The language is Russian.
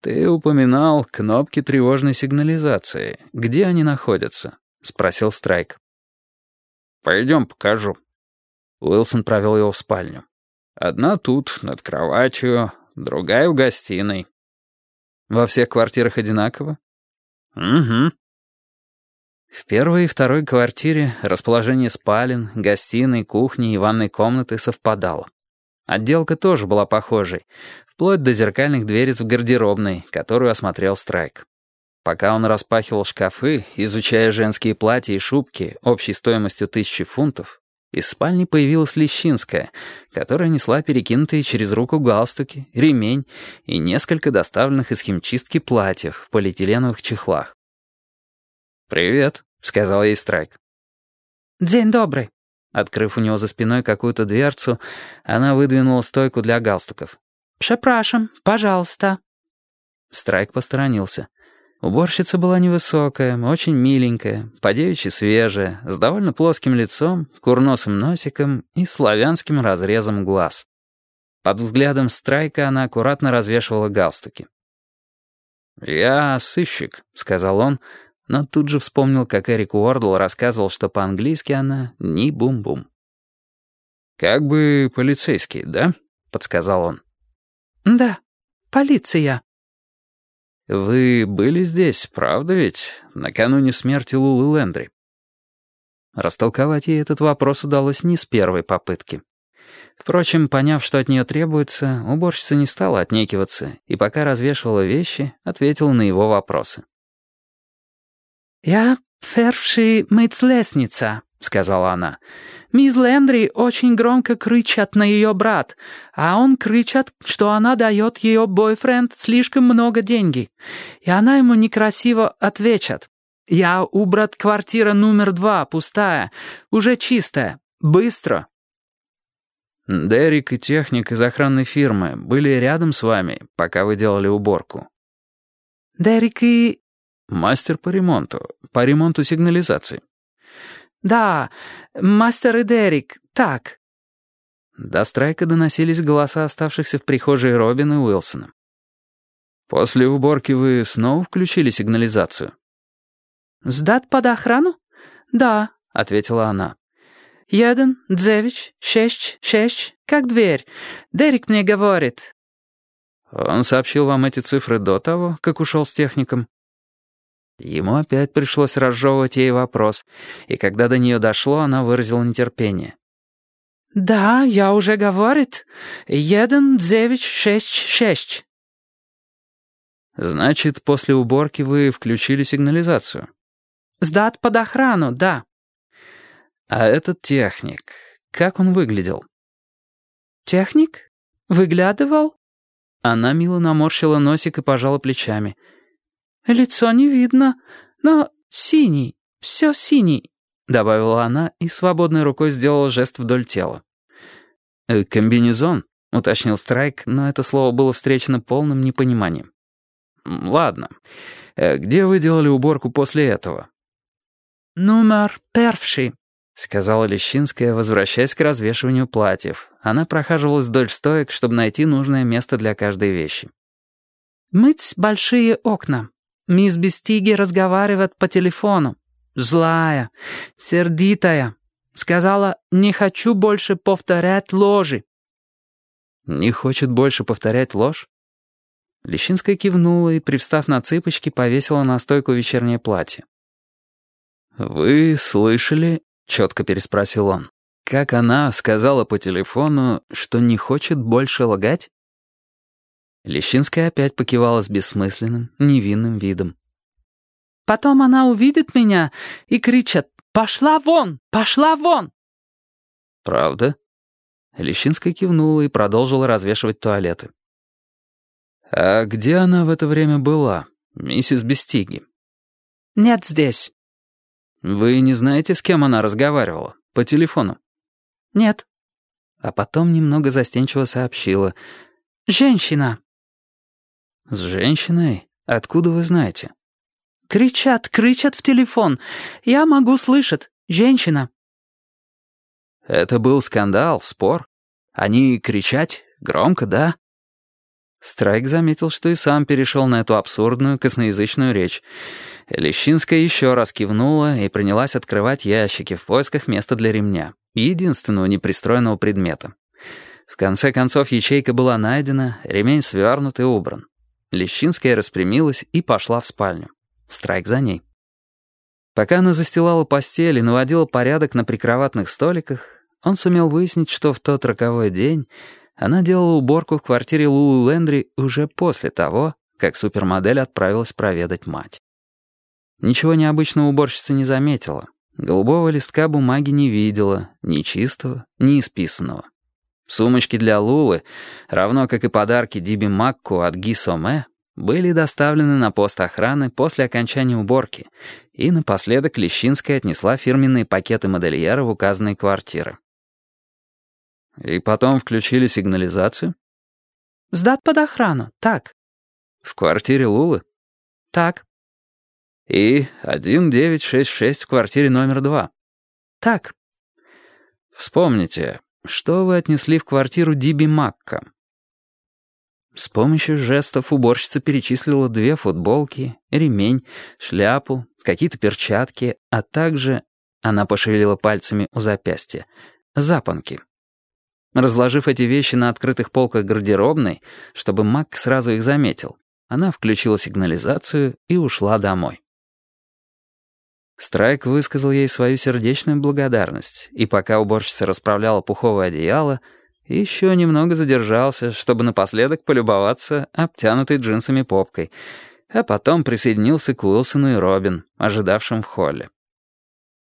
«Ты упоминал кнопки тревожной сигнализации. Где они находятся?» — спросил Страйк. «Пойдем покажу». Уилсон провел его в спальню. «Одна тут, над кроватью, другая в гостиной». «Во всех квартирах одинаково?» «Угу». В первой и второй квартире расположение спален, гостиной, кухни и ванной комнаты совпадало. Отделка тоже была похожей, вплоть до зеркальных дверец в гардеробной, которую осмотрел Страйк. Пока он распахивал шкафы, изучая женские платья и шубки общей стоимостью тысячи фунтов, из спальни появилась Лещинская, которая несла перекинутые через руку галстуки, ремень и несколько доставленных из химчистки платьев в полиэтиленовых чехлах. «Привет», — сказал ей Страйк. «День добрый», Открыв у него за спиной какую-то дверцу, она выдвинула стойку для галстуков. «Препрашам, пожалуйста». Страйк посторонился. Уборщица была невысокая, очень миленькая, по-девичьи свежая, с довольно плоским лицом, курносым носиком и славянским разрезом глаз. Под взглядом Страйка она аккуратно развешивала галстуки. «Я сыщик», — сказал он, но тут же вспомнил, как Эрик Уордл рассказывал, что по-английски она «ни бум-бум». «Как бы полицейский, да?» — подсказал он. «Да, полиция». «Вы были здесь, правда ведь, накануне смерти Лулы Лендри?» Растолковать ей этот вопрос удалось не с первой попытки. Впрочем, поняв, что от нее требуется, уборщица не стала отнекиваться и пока развешивала вещи, ответила на его вопросы. «Я перший мыцлесница», — сказала она. «Мисс Лендри очень громко кричат на ее брат, а он кричат, что она дает ее бойфренд слишком много деньги. И она ему некрасиво отвечает. Я убрат квартира номер два, пустая, уже чистая, быстро». «Дерек и техник из охранной фирмы были рядом с вами, пока вы делали уборку?» «Дерек и «Мастер по ремонту. По ремонту сигнализации». «Да, мастер и Дерек, так». До страйка доносились голоса оставшихся в прихожей Робин и Уилсона. «После уборки вы снова включили сигнализацию?» «Сдат под охрану?» «Да», — ответила она. «Един, девять, шесть, шесть, как дверь. Дерек мне говорит». «Он сообщил вам эти цифры до того, как ушел с техником?» Ему опять пришлось разжевывать ей вопрос, и когда до нее дошло, она выразила нетерпение. «Да, я уже говорит. Един, девять, шесть, шесть». «Значит, после уборки вы включили сигнализацию?» «Сдат под охрану, да». «А этот техник, как он выглядел?» «Техник? Выглядывал?» Она мило наморщила носик и пожала плечами. «Лицо не видно, но синий, все синий», — добавила она и свободной рукой сделала жест вдоль тела. «Э, «Комбинезон», — уточнил Страйк, но это слово было встречено полным непониманием. «Ладно. Э, где вы делали уборку после этого?» «Номер перший», — сказала Лещинская, возвращаясь к развешиванию платьев. Она прохаживалась вдоль стоек, чтобы найти нужное место для каждой вещи. «Мыть большие окна. Мисс Бестиги разговаривает по телефону. Злая, сердитая. Сказала, не хочу больше повторять ложи. Не хочет больше повторять ложь? Лещинская кивнула и, привстав на цыпочки, повесила на стойку вечернее платье. «Вы слышали?» — четко переспросил он. «Как она сказала по телефону, что не хочет больше лгать?» Лещинская опять покивала с бессмысленным, невинным видом. «Потом она увидит меня и кричит «Пошла вон! Пошла вон!» «Правда?» Лещинская кивнула и продолжила развешивать туалеты. «А где она в это время была, миссис Бестиги?» «Нет здесь». «Вы не знаете, с кем она разговаривала? По телефону?» «Нет». А потом немного застенчиво сообщила. «Женщина». «С женщиной? Откуда вы знаете?» «Кричат, кричат в телефон. Я могу слышать. Женщина». «Это был скандал, спор? Они кричать? Громко, да?» Страйк заметил, что и сам перешел на эту абсурдную косноязычную речь. Лещинская еще раз кивнула и принялась открывать ящики в поисках места для ремня, единственного непристроенного предмета. В конце концов ячейка была найдена, ремень свернут и убран. Лещинская распрямилась и пошла в спальню. Страйк за ней. Пока она застилала постель и наводила порядок на прикроватных столиках, он сумел выяснить, что в тот роковой день она делала уборку в квартире Лулы Лендри уже после того, как супермодель отправилась проведать мать. Ничего необычного уборщица не заметила. Голубого листка бумаги не видела, ни чистого, ни исписанного. Сумочки для Лулы, равно как и подарки Диби Макку от Ги Соме, были доставлены на пост охраны после окончания уборки, и напоследок Лещинская отнесла фирменные пакеты модельера в указанные квартиры. И потом включили сигнализацию? Сдат под охрану, так. В квартире Лулы? Так. И 1966 в квартире номер два? Так. Вспомните, что вы отнесли в квартиру Диби Макка? С помощью жестов уборщица перечислила две футболки, ремень, шляпу, какие-то перчатки, а также, она пошевелила пальцами у запястья, запонки. Разложив эти вещи на открытых полках гардеробной, чтобы Мак сразу их заметил, она включила сигнализацию и ушла домой. Страйк высказал ей свою сердечную благодарность, и пока уборщица расправляла пуховое одеяло, еще немного задержался, чтобы напоследок полюбоваться обтянутой джинсами попкой, а потом присоединился к Уилсону и Робин, ожидавшим в холле.